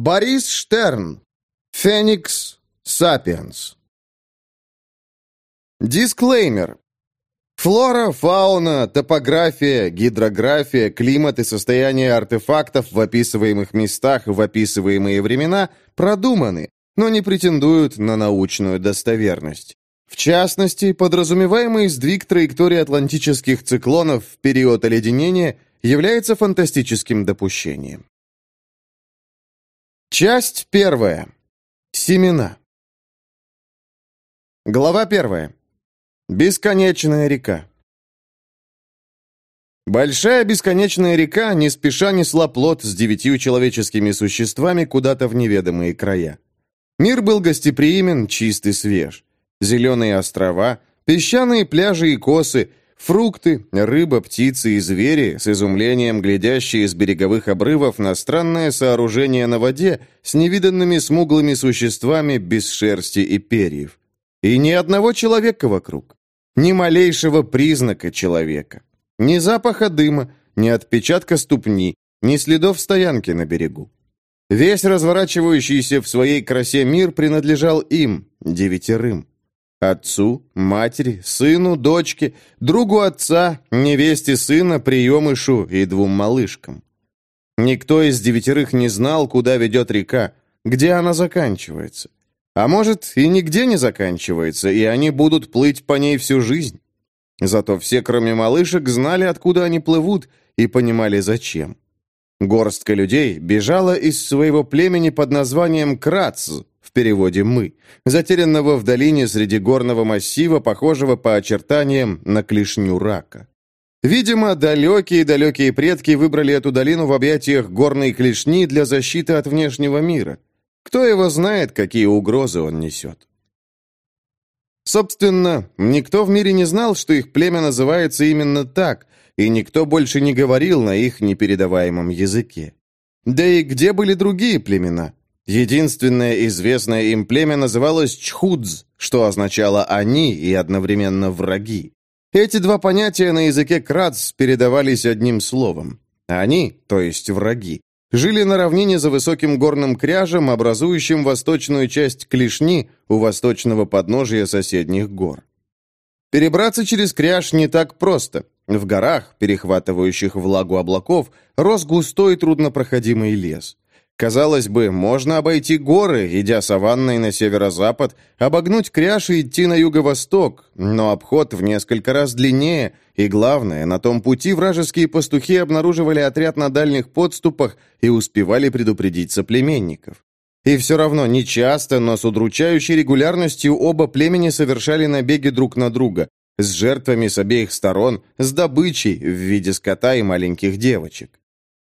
Борис Штерн. Феникс Сапиенс. Дисклеймер. Флора, фауна, топография, гидрография, климат и состояние артефактов в описываемых местах в описываемые времена продуманы, но не претендуют на научную достоверность. В частности, подразумеваемый сдвиг траектории атлантических циклонов в период оледенения является фантастическим допущением. Часть первая. Семена. Глава первая. Бесконечная река. Большая бесконечная река не спеша несла плод с девятью человеческими существами куда-то в неведомые края. Мир был гостеприимен, чист и свеж. Зеленые острова, песчаные пляжи и косы, фрукты, рыба, птицы и звери, с изумлением глядящие с береговых обрывов на странное сооружение на воде с невиданными смуглыми существами без шерсти и перьев. И ни одного человека вокруг. Ни малейшего признака человека. Ни запаха дыма, ни отпечатка ступни, ни следов стоянки на берегу. Весь разворачивающийся в своей красе мир принадлежал им, девятерым. Отцу, матери, сыну, дочке, другу отца, невесте сына, приемышу и двум малышкам. Никто из девятерых не знал, куда ведет река, где она заканчивается. А может, и нигде не заканчивается, и они будут плыть по ней всю жизнь. Зато все, кроме малышек, знали, откуда они плывут, и понимали, зачем. Горстка людей бежала из своего племени под названием Крац, переводе «мы», затерянного в долине среди горного массива, похожего по очертаниям на клешню рака. Видимо, далекие-далекие предки выбрали эту долину в объятиях горной клешни для защиты от внешнего мира. Кто его знает, какие угрозы он несет? Собственно, никто в мире не знал, что их племя называется именно так, и никто больше не говорил на их непередаваемом языке. Да и где были другие племена? Единственное известное им племя называлось Чхудз, что означало «они» и одновременно «враги». Эти два понятия на языке Крац передавались одним словом. Они, то есть враги, жили на равнине за высоким горным кряжем, образующим восточную часть Клешни у восточного подножия соседних гор. Перебраться через кряж не так просто. В горах, перехватывающих влагу облаков, рос густой труднопроходимый лес. Казалось бы, можно обойти горы, идя саванной на северо-запад, обогнуть кряж и идти на юго-восток, но обход в несколько раз длиннее, и главное, на том пути вражеские пастухи обнаруживали отряд на дальних подступах и успевали предупредить соплеменников. И все равно нечасто, но с удручающей регулярностью оба племени совершали набеги друг на друга, с жертвами с обеих сторон, с добычей в виде скота и маленьких девочек.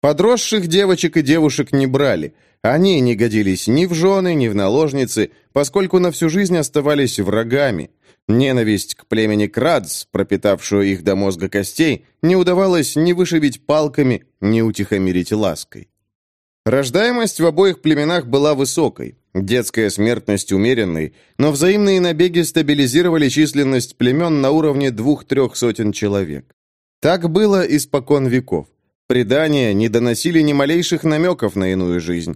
Подросших девочек и девушек не брали. Они не годились ни в жены, ни в наложницы, поскольку на всю жизнь оставались врагами. Ненависть к племени Крадс, пропитавшую их до мозга костей, не удавалось ни вышибить палками, ни утихомирить лаской. Рождаемость в обоих племенах была высокой, детская смертность умеренной, но взаимные набеги стабилизировали численность племен на уровне двух-трех сотен человек. Так было испокон веков. Предания не доносили ни малейших намеков на иную жизнь.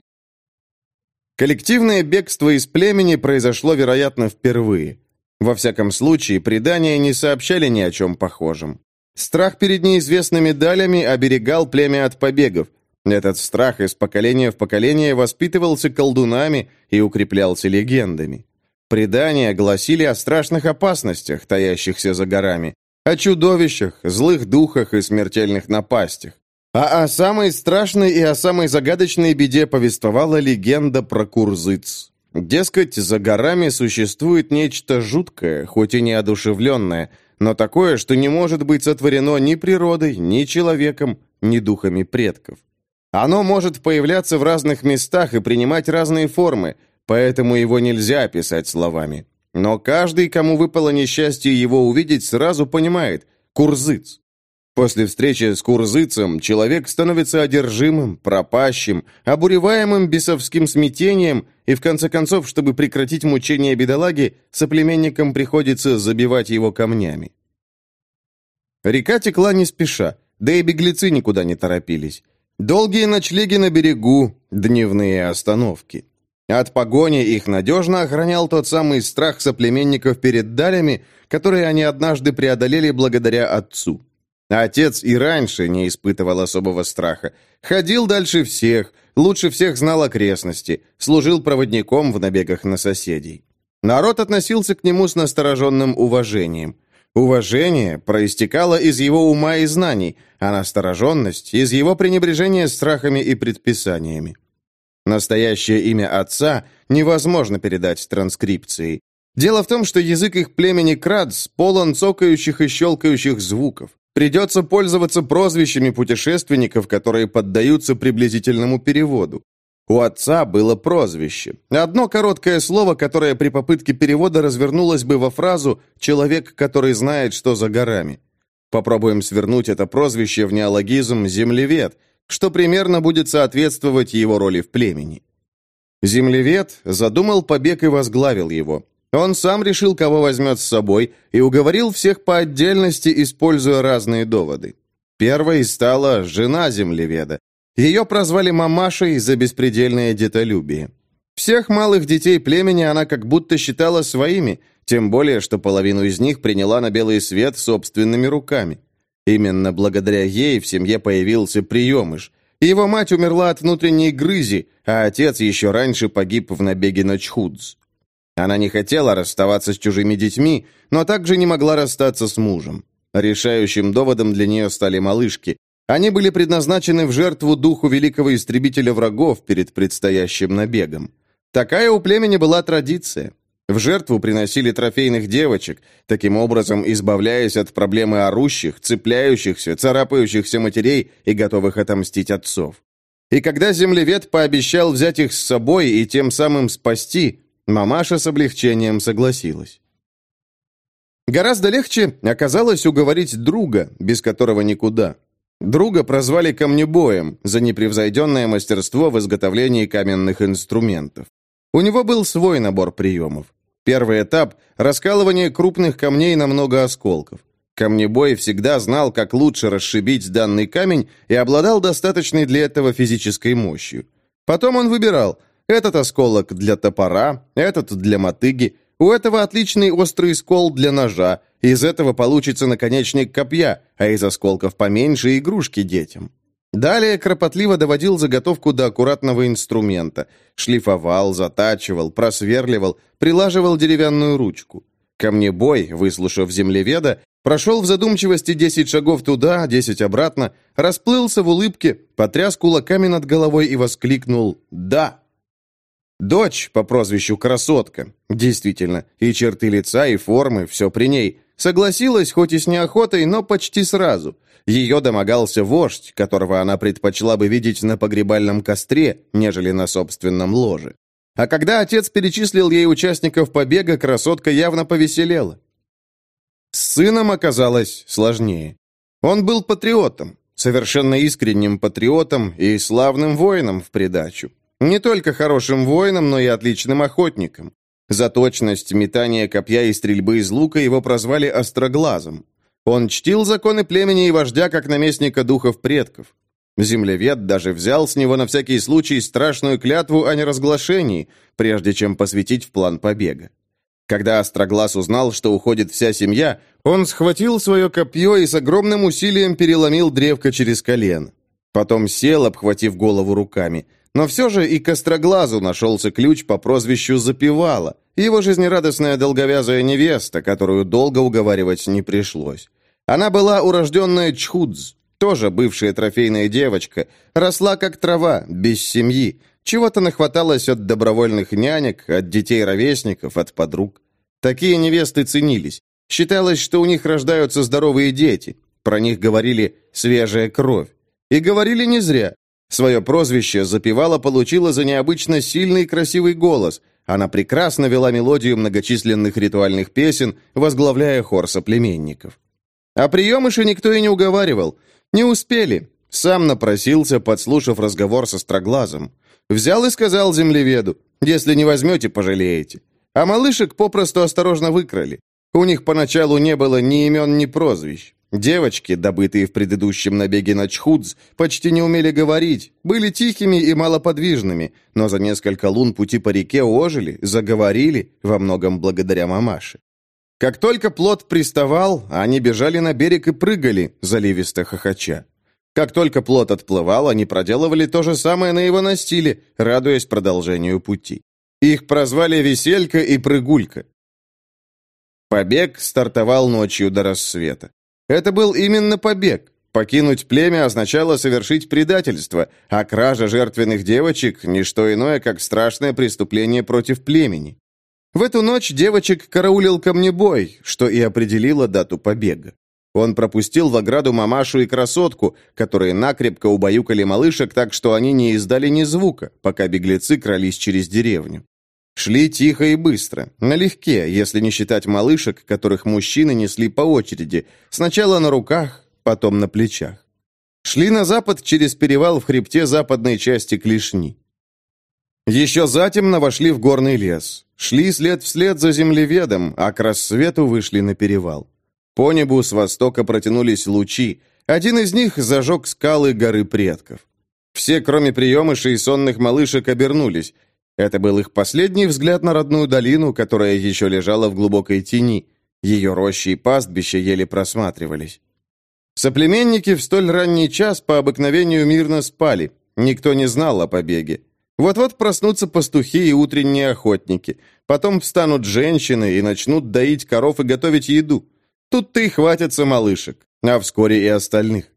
Коллективное бегство из племени произошло, вероятно, впервые. Во всяком случае, предания не сообщали ни о чем похожем. Страх перед неизвестными далями оберегал племя от побегов. Этот страх из поколения в поколение воспитывался колдунами и укреплялся легендами. Предания гласили о страшных опасностях, таящихся за горами, о чудовищах, злых духах и смертельных напастях. А о самой страшной и о самой загадочной беде повествовала легенда про Курзыц. Дескать, за горами существует нечто жуткое, хоть и неодушевленное, но такое, что не может быть сотворено ни природой, ни человеком, ни духами предков. Оно может появляться в разных местах и принимать разные формы, поэтому его нельзя описать словами. Но каждый, кому выпало несчастье его увидеть, сразу понимает – Курзыц. После встречи с Курзыцем человек становится одержимым, пропащим, обуреваемым бесовским смятением, и в конце концов, чтобы прекратить мучения бедолаги, соплеменникам приходится забивать его камнями. Река текла не спеша, да и беглецы никуда не торопились. Долгие ночлеги на берегу, дневные остановки. От погони их надежно охранял тот самый страх соплеменников перед далями, который они однажды преодолели благодаря отцу. Отец и раньше не испытывал особого страха. Ходил дальше всех, лучше всех знал окрестности, служил проводником в набегах на соседей. Народ относился к нему с настороженным уважением. Уважение проистекало из его ума и знаний, а настороженность – из его пренебрежения страхами и предписаниями. Настоящее имя отца невозможно передать транскрипцией. Дело в том, что язык их племени Крадс полон цокающих и щелкающих звуков. Придется пользоваться прозвищами путешественников, которые поддаются приблизительному переводу. У отца было прозвище. Одно короткое слово, которое при попытке перевода развернулось бы во фразу «человек, который знает, что за горами». Попробуем свернуть это прозвище в неологизм «землевед», что примерно будет соответствовать его роли в племени. Землевед задумал побег и возглавил его. Он сам решил, кого возьмет с собой, и уговорил всех по отдельности, используя разные доводы. Первой стала жена землеведа. Ее прозвали мамашей за беспредельное детолюбие. Всех малых детей племени она как будто считала своими, тем более, что половину из них приняла на белый свет собственными руками. Именно благодаря ей в семье появился приемыш. Его мать умерла от внутренней грызи, а отец еще раньше погиб в набеге на Чхудз. Она не хотела расставаться с чужими детьми, но также не могла расстаться с мужем. Решающим доводом для нее стали малышки. Они были предназначены в жертву духу великого истребителя врагов перед предстоящим набегом. Такая у племени была традиция. В жертву приносили трофейных девочек, таким образом избавляясь от проблемы орущих, цепляющихся, царапающихся матерей и готовых отомстить отцов. И когда землевед пообещал взять их с собой и тем самым спасти, мамаша с облегчением согласилась. Гораздо легче оказалось уговорить друга, без которого никуда. Друга прозвали камнебоем за непревзойденное мастерство в изготовлении каменных инструментов. У него был свой набор приемов. Первый этап – раскалывание крупных камней на много осколков. Камнебой всегда знал, как лучше расшибить данный камень и обладал достаточной для этого физической мощью. Потом он выбирал – этот осколок для топора, этот для мотыги, у этого отличный острый скол для ножа, из этого получится наконечник копья, а из осколков поменьше – игрушки детям. Далее кропотливо доводил заготовку до аккуратного инструмента. Шлифовал, затачивал, просверливал, прилаживал деревянную ручку. Камнебой, выслушав землеведа, прошел в задумчивости десять шагов туда, десять обратно, расплылся в улыбке, потряс кулаками над головой и воскликнул «Да!». Дочь по прозвищу Красотка, действительно, и черты лица, и формы, все при ней, согласилась, хоть и с неохотой, но почти сразу – ее домогался вождь, которого она предпочла бы видеть на погребальном костре, нежели на собственном ложе. А когда отец перечислил ей участников побега, красотка явно повеселела. С сыном оказалось сложнее. Он был патриотом, совершенно искренним патриотом и славным воином в придачу. Не только хорошим воином, но и отличным охотником. За точность метания копья и стрельбы из лука его прозвали «остроглазом». Он чтил законы племени и вождя как наместника духов предков. Землевед даже взял с него на всякий случай страшную клятву о неразглашении, прежде чем посвятить в план побега. Когда Остроглаз узнал, что уходит вся семья, он схватил свое копье и с огромным усилием переломил древко через колено. Потом сел, обхватив голову руками. Но все же и к нашелся ключ по прозвищу Запевала, его жизнерадостная долговязая невеста, которую долго уговаривать не пришлось. Она была урожденная Чхудз, тоже бывшая трофейная девочка, росла как трава, без семьи, чего-то нахваталась от добровольных нянек, от детей-ровесников, от подруг. Такие невесты ценились. Считалось, что у них рождаются здоровые дети. Про них говорили «свежая кровь». И говорили не зря. Свое прозвище запевала получила за необычно сильный и красивый голос. Она прекрасно вела мелодию многочисленных ритуальных песен, возглавляя хор соплеменников. А приемыша никто и не уговаривал. Не успели. Сам напросился, подслушав разговор со Строглазом. Взял и сказал землеведу, если не возьмете, пожалеете. А малышек попросту осторожно выкрали. У них поначалу не было ни имен, ни прозвищ. Девочки, добытые в предыдущем набеге на Чхудз, почти не умели говорить, были тихими и малоподвижными, но за несколько лун пути по реке ожили, заговорили, во многом благодаря мамаше. Как только плот приставал, они бежали на берег и прыгали, заливисто хохоча. Как только плот отплывал, они проделывали то же самое на его настиле, радуясь продолжению пути. Их прозвали Веселька и Прыгулька. Побег стартовал ночью до рассвета. Это был именно побег. Покинуть племя означало совершить предательство, а кража жертвенных девочек – не что иное, как страшное преступление против племени. В эту ночь девочек караулил камнебой, что и определило дату побега. Он пропустил в ограду мамашу и красотку, которые накрепко убаюкали малышек так, что они не издали ни звука, пока беглецы крались через деревню. Шли тихо и быстро, налегке, если не считать малышек, которых мужчины несли по очереди, сначала на руках, потом на плечах. Шли на запад через перевал в хребте западной части Клешни. Еще затемно вошли в горный лес. Шли след вслед за землеведом, а к рассвету вышли на перевал. По небу с востока протянулись лучи. Один из них зажег скалы горы предков. Все, кроме приемышей и сонных малышек, обернулись. Это был их последний взгляд на родную долину, которая еще лежала в глубокой тени. Ее рощи и пастбища еле просматривались. Соплеменники в столь ранний час по обыкновению мирно спали. Никто не знал о побеге. Вот-вот проснутся пастухи и утренние охотники. Потом встанут женщины и начнут доить коров и готовить еду. Тут-то и хватится малышек, а вскоре и остальных.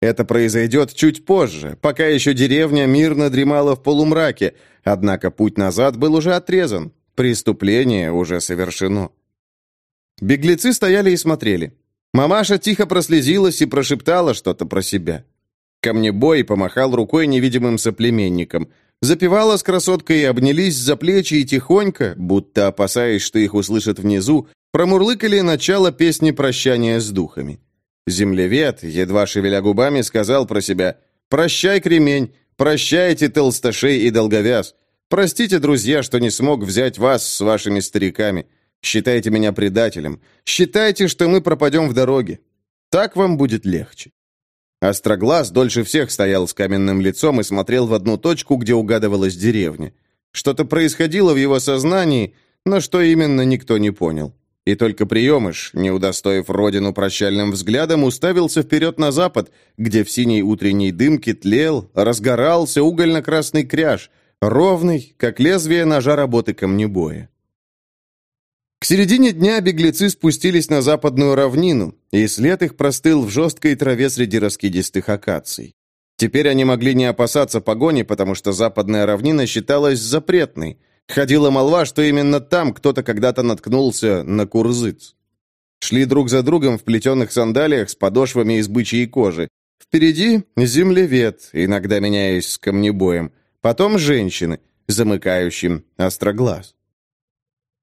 Это произойдет чуть позже, пока еще деревня мирно дремала в полумраке, однако путь назад был уже отрезан, преступление уже совершено. Беглецы стояли и смотрели. Мамаша тихо прослезилась и прошептала что-то про себя. Камнебой помахал рукой невидимым соплеменникам – Запевала с красоткой, обнялись за плечи и тихонько, будто опасаясь, что их услышат внизу, промурлыкали начало песни прощания с духами. Землевед, едва шевеля губами, сказал про себя «Прощай, кремень, прощайте, толстошей и долговяз. Простите, друзья, что не смог взять вас с вашими стариками. Считайте меня предателем. Считайте, что мы пропадем в дороге. Так вам будет легче». Остроглаз дольше всех стоял с каменным лицом и смотрел в одну точку, где угадывалась деревня. Что-то происходило в его сознании, но что именно, никто не понял. И только приемыш, не удостоив родину прощальным взглядом, уставился вперед на запад, где в синей утренней дымке тлел, разгорался угольно-красный кряж, ровный, как лезвие ножа работы камнебоя. К середине дня беглецы спустились на западную равнину, и след их простыл в жесткой траве среди раскидистых акаций. Теперь они могли не опасаться погони, потому что западная равнина считалась запретной. Ходила молва, что именно там кто-то когда-то наткнулся на курзыц. Шли друг за другом в плетеных сандалиях с подошвами из бычьей кожи. Впереди землевед, иногда меняясь с камнебоем. Потом женщины, замыкающим остроглаз.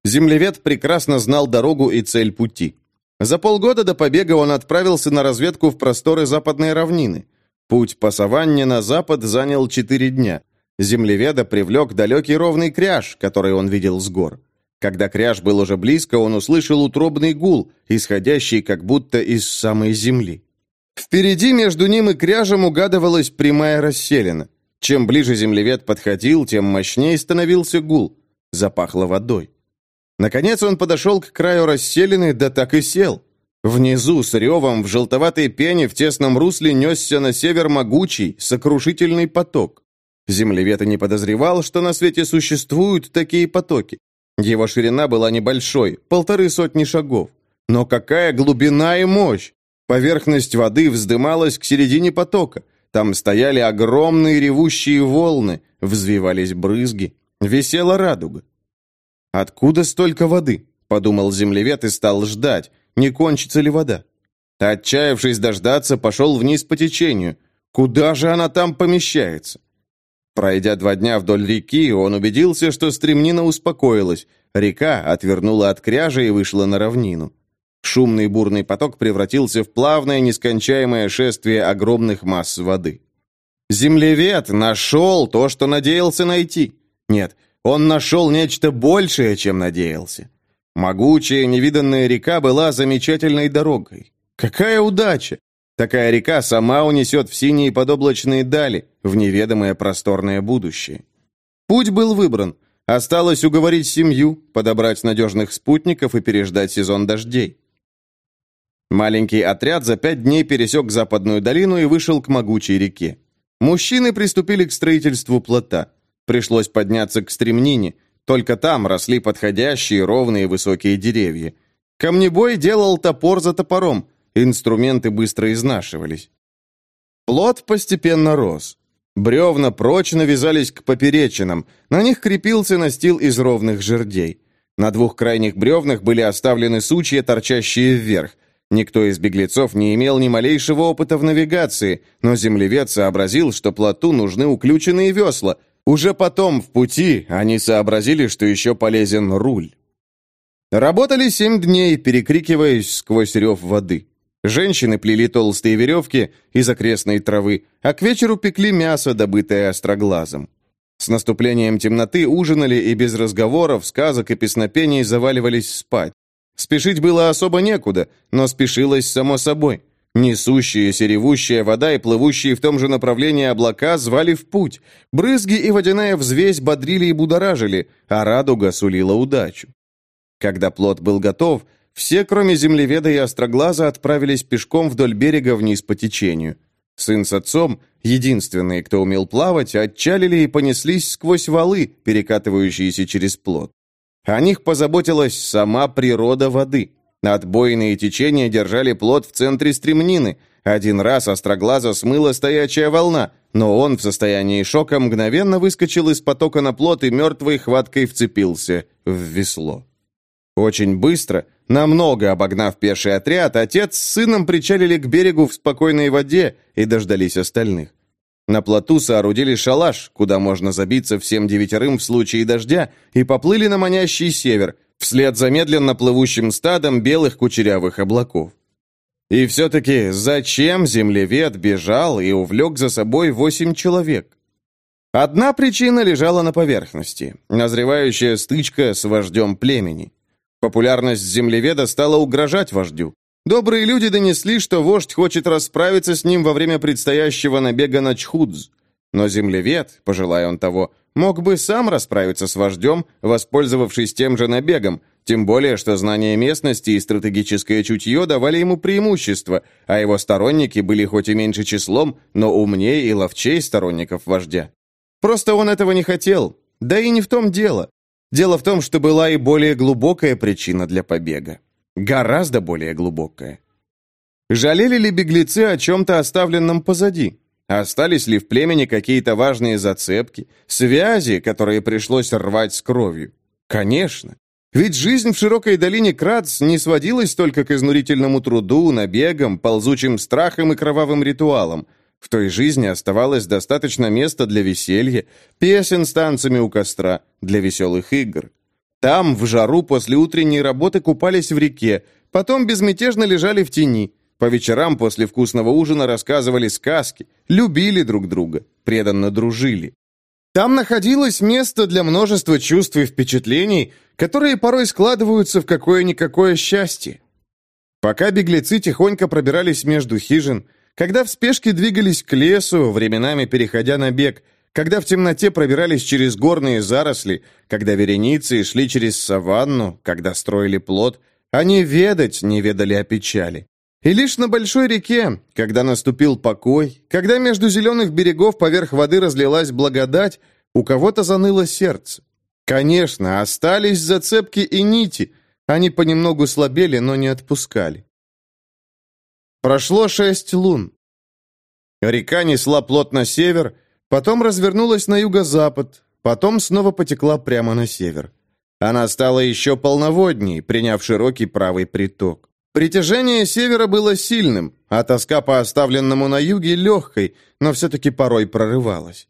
Землевед прекрасно знал дорогу и цель пути. За полгода до побега он отправился на разведку в просторы западной равнины. Путь по саванне на запад занял четыре дня. Землеведа привлек далекий ровный кряж, который он видел с гор. Когда кряж был уже близко, он услышал утробный гул, исходящий как будто из самой земли. Впереди между ним и кряжем угадывалась прямая расселена. Чем ближе землевед подходил, тем мощнее становился гул. Запахло водой. Наконец он подошел к краю расселены, да так и сел. Внизу, с ревом, в желтоватой пене, в тесном русле несся на север могучий, сокрушительный поток. Землевед и не подозревал, что на свете существуют такие потоки. Его ширина была небольшой, полторы сотни шагов. Но какая глубина и мощь! Поверхность воды вздымалась к середине потока. Там стояли огромные ревущие волны, взвивались брызги, висела радуга. «Откуда столько воды?» – подумал землевед и стал ждать, не кончится ли вода. Отчаявшись дождаться, пошел вниз по течению. Куда же она там помещается? Пройдя два дня вдоль реки, он убедился, что стремнина успокоилась. Река отвернула от кряжа и вышла на равнину. Шумный бурный поток превратился в плавное, нескончаемое шествие огромных масс воды. Землевед нашел то, что надеялся найти. Нет, он нашел нечто большее, чем надеялся. Могучая невиданная река была замечательной дорогой. Какая удача! Такая река сама унесет в синие подоблачные дали, в неведомое просторное будущее. Путь был выбран. Осталось уговорить семью, подобрать надежных спутников и переждать сезон дождей. Маленький отряд за пять дней пересек западную долину и вышел к могучей реке. Мужчины приступили к строительству плота. Пришлось подняться к стремнине. Только там росли подходящие ровные высокие деревья. Камнебой делал топор за топором, инструменты быстро изнашивались. Плот постепенно рос. Бревна прочно вязались к поперечинам, на них крепился настил из ровных жердей. На двух крайних бревнах были оставлены сучья, торчащие вверх. Никто из беглецов не имел ни малейшего опыта в навигации, но землевед сообразил, что плоту нужны уключенные весла. Уже потом, в пути, они сообразили, что еще полезен руль. Работали семь дней, перекрикиваясь сквозь рев воды. Женщины плели толстые веревки из окрестной травы, а к вечеру пекли мясо, добытое остроглазом. С наступлением темноты ужинали и без разговоров, сказок и песнопений заваливались спать. Спешить было особо некуда, но спешилось само собой. Несущаяся ревущая вода и плывущие в том же направлении облака звали в путь. Брызги и водяная взвесь бодрили и будоражили, а радуга сулила удачу. Когда плод был готов, все, кроме землеведа и остроглаза, отправились пешком вдоль берега вниз по течению. Сын с отцом, единственные, кто умел плавать, отчалили и понеслись сквозь валы, перекатывающиеся через плод. О них позаботилась сама природа воды. Отбойные течения держали плод в центре стремнины. Один раз остроглаза смыла стоячая волна, но он в состоянии шока мгновенно выскочил из потока на плот и мертвой хваткой вцепился в весло. Очень быстро, намного обогнав пеший отряд, отец с сыном причалили к берегу в спокойной воде и дождались остальных. На плоту соорудили шалаш, куда можно забиться всем девятерым в случае дождя, и поплыли на манящий север, вслед за медленно плывущим стадом белых кучерявых облаков. И все-таки зачем землевед бежал и увлек за собой восемь человек? Одна причина лежала на поверхности – назревающая стычка с вождем племени. Популярность землеведа стала угрожать вождю. Добрые люди донесли, что вождь хочет расправиться с ним во время предстоящего набега на Чхудз. Но землевед, пожелая он того, мог бы сам расправиться с вождем, воспользовавшись тем же набегом, тем более, что знание местности и стратегическое чутье давали ему преимущество, а его сторонники были хоть и меньше числом, но умнее и ловчей сторонников вождя. Просто он этого не хотел, да и не в том дело. Дело в том, что была и более глубокая причина для побега. Гораздо более глубокая. Жалели ли беглецы о чем-то оставленном позади? Остались ли в племени какие-то важные зацепки, связи, которые пришлось рвать с кровью? Конечно. Ведь жизнь в широкой долине Крадс не сводилась только к изнурительному труду, набегам, ползучим страхам и кровавым ритуалам – в той жизни оставалось достаточно места для веселья, песен с танцами у костра, для веселых игр. Там, в жару, после утренней работы купались в реке, потом безмятежно лежали в тени. По вечерам после вкусного ужина рассказывали сказки, любили друг друга, преданно дружили. Там находилось место для множества чувств и впечатлений, которые порой складываются в какое-никакое счастье. Пока беглецы тихонько пробирались между хижин, когда в спешке двигались к лесу, временами переходя на бег, когда в темноте пробирались через горные заросли, когда вереницы шли через саванну, когда строили плод, они ведать не ведали о печали. И лишь на большой реке, когда наступил покой, когда между зеленых берегов поверх воды разлилась благодать, у кого-то заныло сердце. Конечно, остались зацепки и нити, они понемногу слабели, но не отпускали. Прошло шесть лун. Река несла плот на север, потом развернулась на юго-запад, потом снова потекла прямо на север. Она стала еще полноводней, приняв широкий правый приток. Притяжение севера было сильным, а тоска по оставленному на юге легкой, но все-таки порой прорывалась.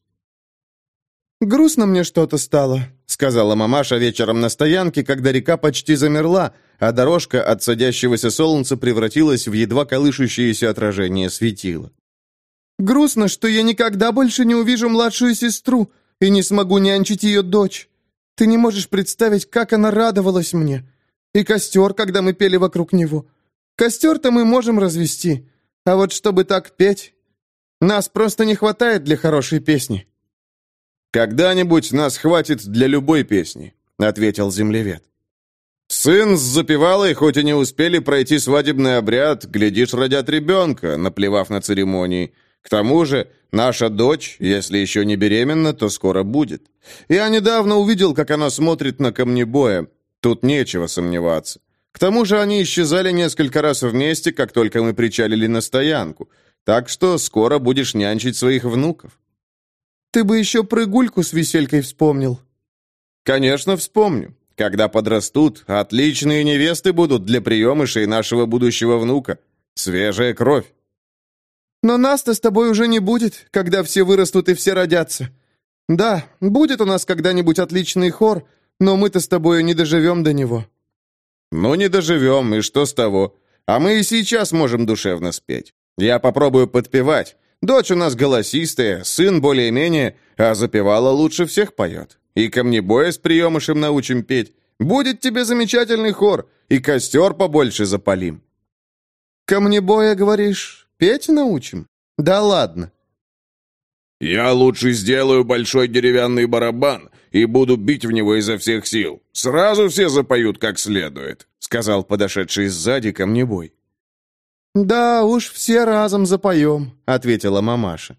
«Грустно мне что-то стало», — сказала мамаша вечером на стоянке, когда река почти замерла, а дорожка от садящегося солнца превратилась в едва колышущееся отражение светила. «Грустно, что я никогда больше не увижу младшую сестру и не смогу нянчить ее дочь. Ты не можешь представить, как она радовалась мне. И костер, когда мы пели вокруг него. Костер-то мы можем развести, а вот чтобы так петь... Нас просто не хватает для хорошей песни». «Когда-нибудь нас хватит для любой песни», — ответил землевед. «Сын с запевалой, хоть и не успели пройти свадебный обряд, глядишь, родят ребенка, наплевав на церемонии. К тому же, наша дочь, если еще не беременна, то скоро будет. Я недавно увидел, как она смотрит на камнебоя. Тут нечего сомневаться. К тому же они исчезали несколько раз вместе, как только мы причалили на стоянку. Так что скоро будешь нянчить своих внуков». «Ты бы еще прыгульку с веселькой вспомнил». «Конечно, вспомню. Когда подрастут, отличные невесты будут для приемышей нашего будущего внука. Свежая кровь». «Но нас-то с тобой уже не будет, когда все вырастут и все родятся. Да, будет у нас когда-нибудь отличный хор, но мы-то с тобою не доживем до него». «Ну, не доживем, и что с того? А мы и сейчас можем душевно спеть. Я попробую подпевать. Дочь у нас голосистая, сын более-менее, а запевала лучше всех поет. И камнебоя с приемышем научим петь. Будет тебе замечательный хор, и костер побольше запалим». «Камнебоя, говоришь, петь научим? Да ладно». «Я лучше сделаю большой деревянный барабан и буду бить в него изо всех сил. Сразу все запоют как следует», — сказал подошедший сзади камнебой. «Да уж, все разом запоем», — ответила мамаша.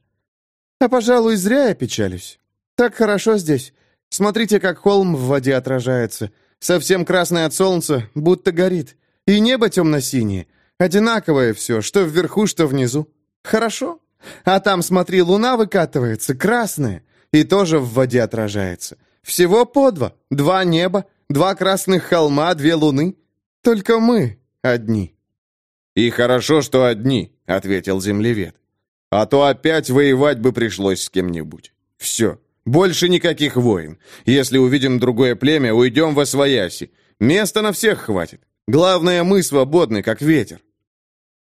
«А, пожалуй, зря я печалюсь. Так хорошо здесь. Смотрите, как холм в воде отражается. Совсем красный от солнца, будто горит. И небо темно-синее. Одинаковое все, что вверху, что внизу. Хорошо. А там, смотри, луна выкатывается, красная, и тоже в воде отражается. Всего по два. Два неба, два красных холма, две луны. Только мы одни». «И хорошо, что одни», — ответил землевед. «А то опять воевать бы пришлось с кем-нибудь. Все, больше никаких войн. Если увидим другое племя, уйдем во свояси. Места на всех хватит. Главное, мы свободны, как ветер».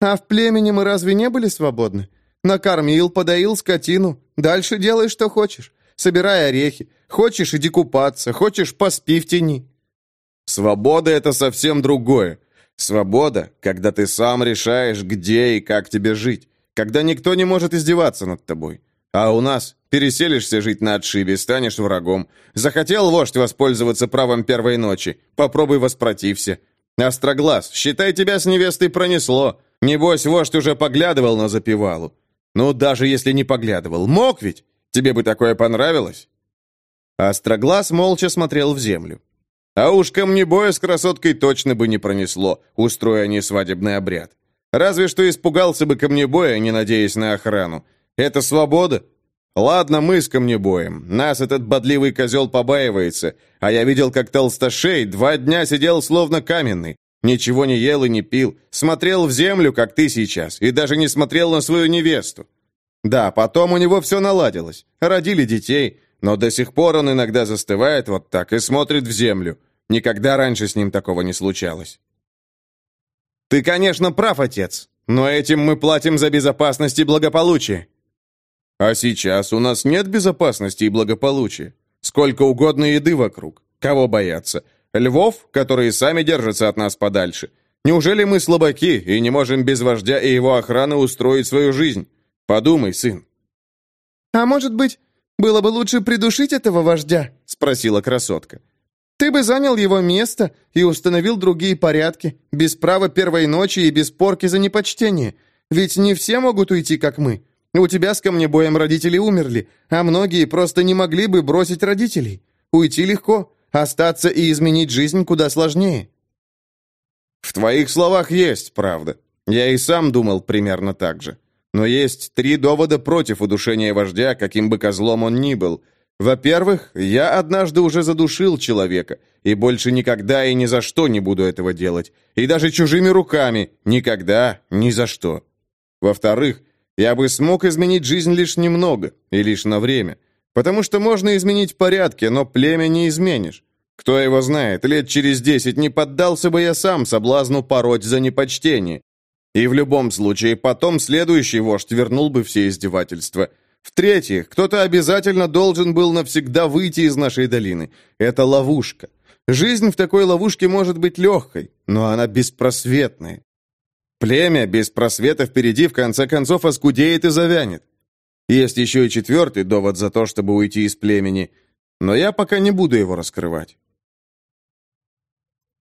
«А в племени мы разве не были свободны? Накормил, подоил скотину. Дальше делай, что хочешь. Собирай орехи. Хочешь, иди купаться. Хочешь, поспи в тени». «Свобода — это совсем другое. Свобода, когда ты сам решаешь, где и как тебе жить, когда никто не может издеваться над тобой. А у нас переселишься жить на отшибе, станешь врагом. Захотел вождь воспользоваться правом первой ночи, попробуй воспротився. Остроглаз, считай, тебя с невестой пронесло. Небось, вождь уже поглядывал на запевалу. Ну, даже если не поглядывал, мог ведь? Тебе бы такое понравилось?» Остроглаз молча смотрел в землю. А уж камнебоя с красоткой точно бы не пронесло, устроя они свадебный обряд. Разве что испугался бы камнебоя, не надеясь на охрану. Это свобода? Ладно, мы с камнебоем. Нас этот бодливый козел побаивается. А я видел, как толстошей два дня сидел словно каменный. Ничего не ел и не пил. Смотрел в землю, как ты сейчас, и даже не смотрел на свою невесту. Да, потом у него все наладилось. Родили детей, но до сих пор он иногда застывает вот так и смотрит в землю. Никогда раньше с ним такого не случалось. Ты, конечно, прав, отец, но этим мы платим за безопасность и благополучие. А сейчас у нас нет безопасности и благополучия. Сколько угодно еды вокруг. Кого бояться? Львов, которые сами держатся от нас подальше. Неужели мы слабаки и не можем без вождя и его охраны устроить свою жизнь? Подумай, сын. А может быть, было бы лучше придушить этого вождя?» — спросила красотка. «Ты бы занял его место и установил другие порядки, без права первой ночи и без порки за непочтение. Ведь не все могут уйти, как мы. У тебя с камнебоем родители умерли, а многие просто не могли бы бросить родителей. Уйти легко, остаться и изменить жизнь куда сложнее». «В твоих словах есть правда. Я и сам думал примерно так же. Но есть три довода против удушения вождя, каким бы козлом он ни был. Во-первых, я однажды уже задушил человека, и больше никогда и ни за что не буду этого делать. И даже чужими руками. Никогда, ни за что. Во-вторых, я бы смог изменить жизнь лишь немного, и лишь на время. Потому что можно изменить порядки, но племя не изменишь. Кто его знает, лет через десять не поддался бы я сам соблазну пороть за непочтение. И в любом случае, потом следующий вождь вернул бы все издевательства. В-третьих, кто-то обязательно должен был навсегда выйти из нашей долины. Это ловушка. Жизнь в такой ловушке может быть легкой, но она беспросветная. Племя без просвета впереди в конце концов оскудеет и завянет. Есть еще и четвертый довод за то, чтобы уйти из племени, но я пока не буду его раскрывать.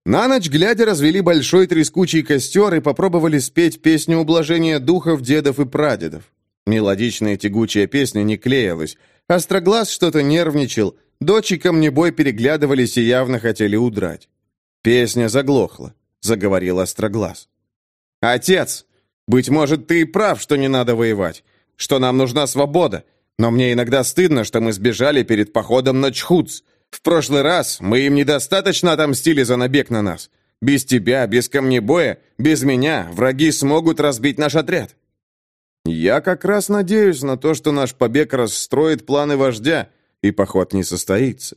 На ночь глядя развели большой трескучий костер и попробовали спеть песню ублажения духов дедов и прадедов. Мелодичная тягучая песня не клеилась. Остроглаз что-то нервничал, дочи камнебой переглядывались и явно хотели удрать. Песня заглохла, заговорил Остроглаз. «Отец, быть может, ты и прав, что не надо воевать, что нам нужна свобода, но мне иногда стыдно, что мы сбежали перед походом на Чхуц. В прошлый раз мы им недостаточно отомстили за набег на нас. Без тебя, без камнебоя, без меня враги смогут разбить наш отряд». «Я как раз надеюсь на то, что наш побег расстроит планы вождя, и поход не состоится.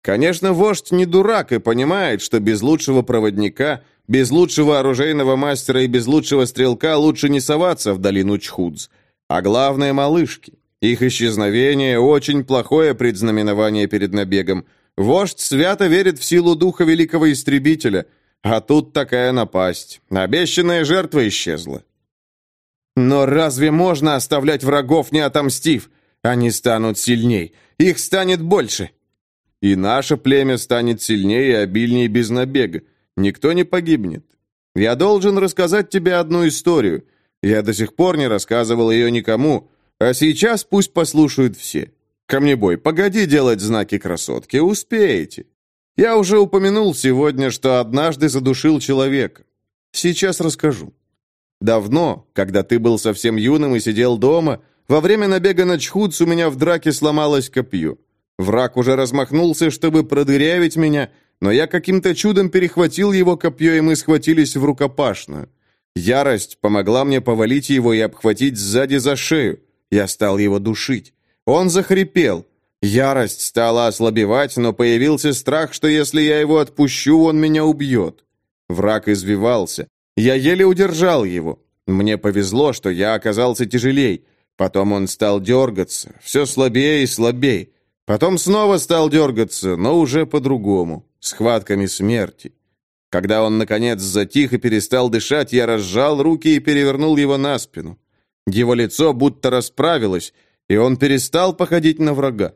Конечно, вождь не дурак и понимает, что без лучшего проводника – без лучшего оружейного мастера и без лучшего стрелка лучше не соваться в долину Чхудз. А главное – малышки. Их исчезновение – очень плохое предзнаменование перед набегом. Вождь свято верит в силу духа великого истребителя. А тут такая напасть. Обещанная жертва исчезла. Но разве можно оставлять врагов, не отомстив? Они станут сильней. Их станет больше. И наше племя станет сильнее и обильнее без набега. Никто не погибнет. Я должен рассказать тебе одну историю. Я до сих пор не рассказывал ее никому, а сейчас пусть послушают все. Камнебой, погоди делать знаки красотки, успеете. Я уже упомянул сегодня, что однажды задушил человека. Сейчас расскажу. Давно, когда ты был совсем юным и сидел дома, во время набега на Чхудс у меня в драке сломалось копье. Враг уже размахнулся, чтобы продырявить меня, но я каким-то чудом перехватил его копье, и мы схватились в рукопашную. Ярость помогла мне повалить его и обхватить сзади за шею. Я стал его душить. Он захрипел. Ярость стала ослабевать, но появился страх, что если я его отпущу, он меня убьет. Враг извивался. Я еле удержал его. Мне повезло, что я оказался тяжелей. Потом он стал дергаться, все слабее и слабее. Потом снова стал дергаться, но уже по-другому схватками смерти. Когда он, наконец, затих и перестал дышать, я разжал руки и перевернул его на спину. Его лицо будто расправилось, и он перестал походить на врага.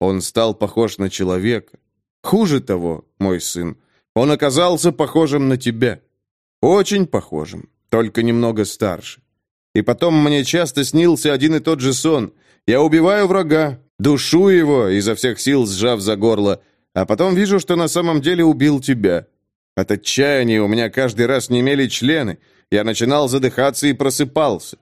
Он стал похож на человека. Хуже того, мой сын, он оказался похожим на тебя. Очень похожим, только немного старше. И потом мне часто снился один и тот же сон. Я убиваю врага, душу его, изо всех сил сжав за горло, а потом вижу, что на самом деле убил тебя. От отчаяния у меня каждый раз немели члены, я начинал задыхаться и просыпался.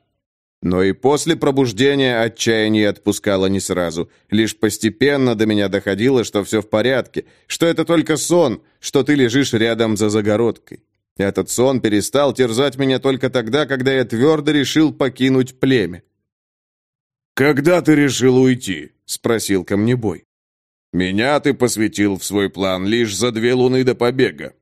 Но и после пробуждения отчаяние отпускало не сразу. Лишь постепенно до меня доходило, что все в порядке, что это только сон, что ты лежишь рядом за загородкой. Этот сон перестал терзать меня только тогда, когда я твердо решил покинуть племя. «Когда ты решил уйти?» — спросил Камнебой. Меня ты посвятил в свой план лишь за две луны до побега.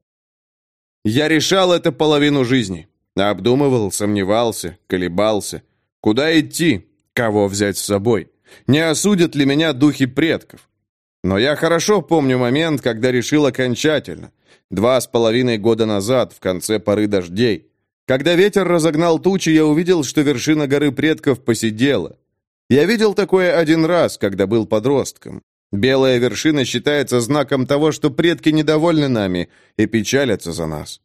Я решал это половину жизни. Обдумывал, сомневался, колебался. Куда идти? Кого взять с собой? Не осудят ли меня духи предков? Но я хорошо помню момент, когда решил окончательно. Два с половиной года назад, в конце поры дождей. Когда ветер разогнал тучи, я увидел, что вершина горы предков посидела. Я видел такое один раз, когда был подростком. Белая вершина считается знаком того, что предки недовольны нами и печалятся за нас.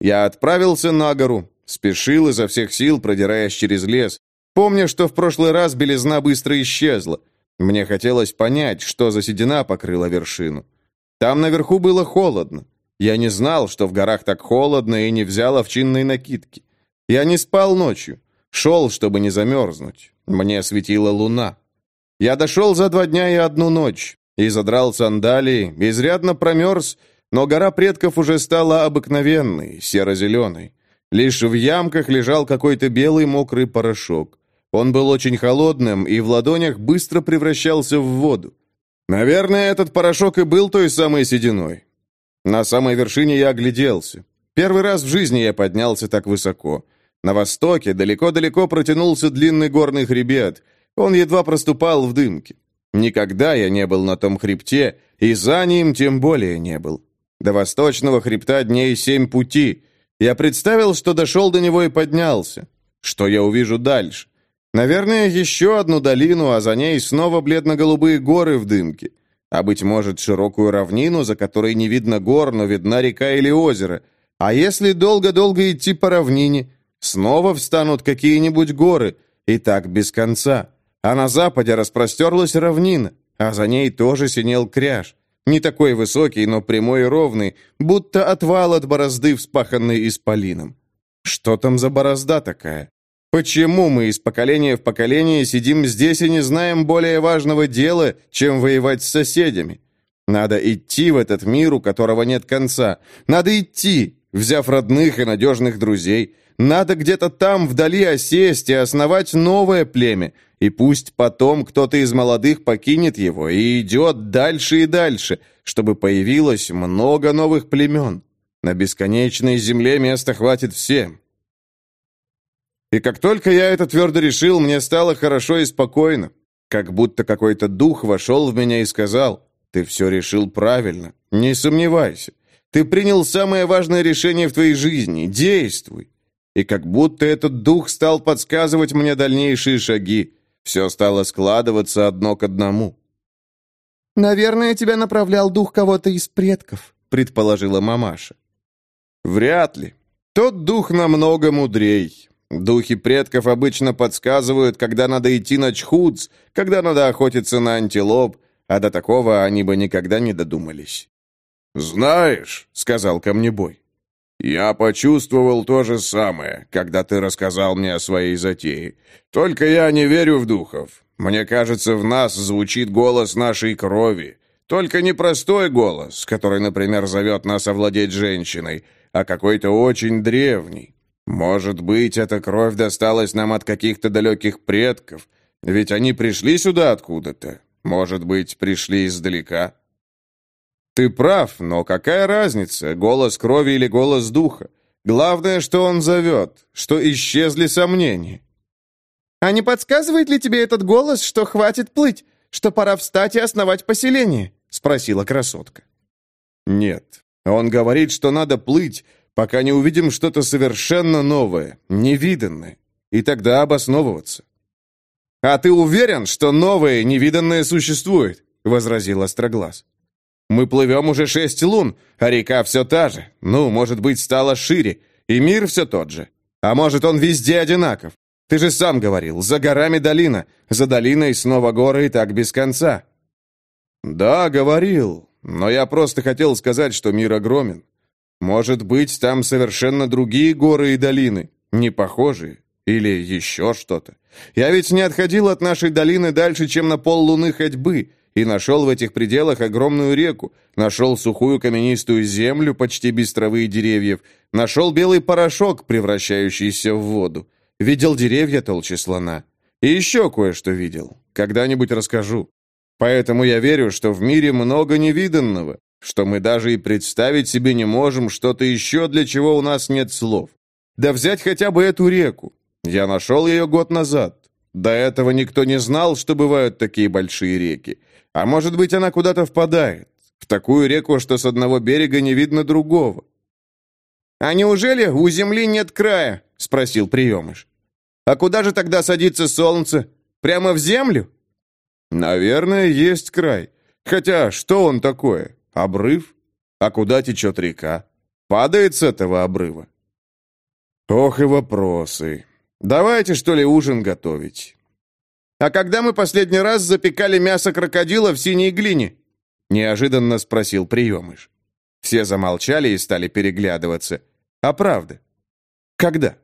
Я отправился на гору, спешил изо всех сил, продираясь через лес. Помня, что в прошлый раз белизна быстро исчезла. Мне хотелось понять, что за седина покрыла вершину. Там наверху было холодно. Я не знал, что в горах так холодно, и не взял овчинной накидки. Я не спал ночью. Шел, чтобы не замерзнуть. Мне светила луна. Я дошел за два дня и одну ночь, и задрал сандалии, изрядно промерз, но гора предков уже стала обыкновенной, серо-зеленой. Лишь в ямках лежал какой-то белый мокрый порошок. Он был очень холодным и в ладонях быстро превращался в воду. Наверное, этот порошок и был той самой сединой. На самой вершине я огляделся. Первый раз в жизни я поднялся так высоко. На востоке далеко-далеко протянулся длинный горный хребет, он едва проступал в дымке. Никогда я не был на том хребте, и за ним тем более не был. До восточного хребта дней семь пути. Я представил, что дошел до него и поднялся. Что я увижу дальше? Наверное, еще одну долину, а за ней снова бледно-голубые горы в дымке. А, быть может, широкую равнину, за которой не видно гор, но видна река или озеро. А если долго-долго идти по равнине, снова встанут какие-нибудь горы, и так без конца. А на западе распростерлась равнина, а за ней тоже синел кряж. Не такой высокий, но прямой и ровный, будто отвал от борозды, вспаханной исполином. Что там за борозда такая? Почему мы из поколения в поколение сидим здесь и не знаем более важного дела, чем воевать с соседями? Надо идти в этот мир, у которого нет конца. Надо идти, взяв родных и надежных друзей. Надо где-то там вдали осесть и основать новое племя, и пусть потом кто-то из молодых покинет его и идет дальше и дальше, чтобы появилось много новых племен. На бесконечной земле места хватит всем. И как только я это твердо решил, мне стало хорошо и спокойно. Как будто какой-то дух вошел в меня и сказал, «Ты все решил правильно, не сомневайся. Ты принял самое важное решение в твоей жизни, действуй». И как будто этот дух стал подсказывать мне дальнейшие шаги. Все стало складываться одно к одному. «Наверное, тебя направлял дух кого-то из предков», — предположила мамаша. «Вряд ли. Тот дух намного мудрей. Духи предков обычно подсказывают, когда надо идти на чхудс, когда надо охотиться на антилоп, а до такого они бы никогда не додумались». «Знаешь», — сказал Камнебой, — «я почувствовал то же самое, когда ты рассказал мне о своей затее. Только я не верю в духов. Мне кажется, в нас звучит голос нашей крови. Только не простой голос, который, например, зовет нас овладеть женщиной, а какой-то очень древний. Может быть, эта кровь досталась нам от каких-то далеких предков, ведь они пришли сюда откуда-то. Может быть, пришли издалека. Ты прав, но какая разница, голос крови или голос духа? Главное, что он зовет, что исчезли сомнения. А не подсказывает ли тебе этот голос, что хватит плыть, что пора встать и основать поселение? Спросила красотка. Нет, он говорит, что надо плыть, пока не увидим что-то совершенно новое, невиданное, и тогда обосновываться. «А ты уверен, что новое, невиданное существует?» — возразил Остроглаз. «Мы плывем уже шесть лун, а река все та же. Ну, может быть, стала шире, и мир все тот же. А может, он везде одинаков. Ты же сам говорил, за горами долина, за долиной снова горы и так без конца». «Да, говорил, но я просто хотел сказать, что мир огромен. Может быть, там совершенно другие горы и долины, не похожие, или еще что-то. Я ведь не отходил от нашей долины дальше, чем на пол луны ходьбы, и нашел в этих пределах огромную реку, нашел сухую каменистую землю, почти без травы и деревьев, нашел белый порошок, превращающийся в воду. Видел деревья толще слона. И еще кое-что видел. Когда-нибудь расскажу. Поэтому я верю, что в мире много невиданного, что мы даже и представить себе не можем что-то еще, для чего у нас нет слов. Да взять хотя бы эту реку. Я нашел ее год назад. До этого никто не знал, что бывают такие большие реки. А может быть, она куда-то впадает. В такую реку, что с одного берега не видно другого. «А неужели у земли нет края?» — спросил приемыш. «А куда же тогда садится солнце? Прямо в землю?» «Наверное, есть край. Хотя, что он такое? Обрыв? А куда течет река? Падает с этого обрыва? Ох и вопросы. Давайте, что ли, ужин готовить. А когда мы последний раз запекали мясо крокодила в синей глине? Неожиданно спросил приемыш. Все замолчали и стали переглядываться. А правда? Когда?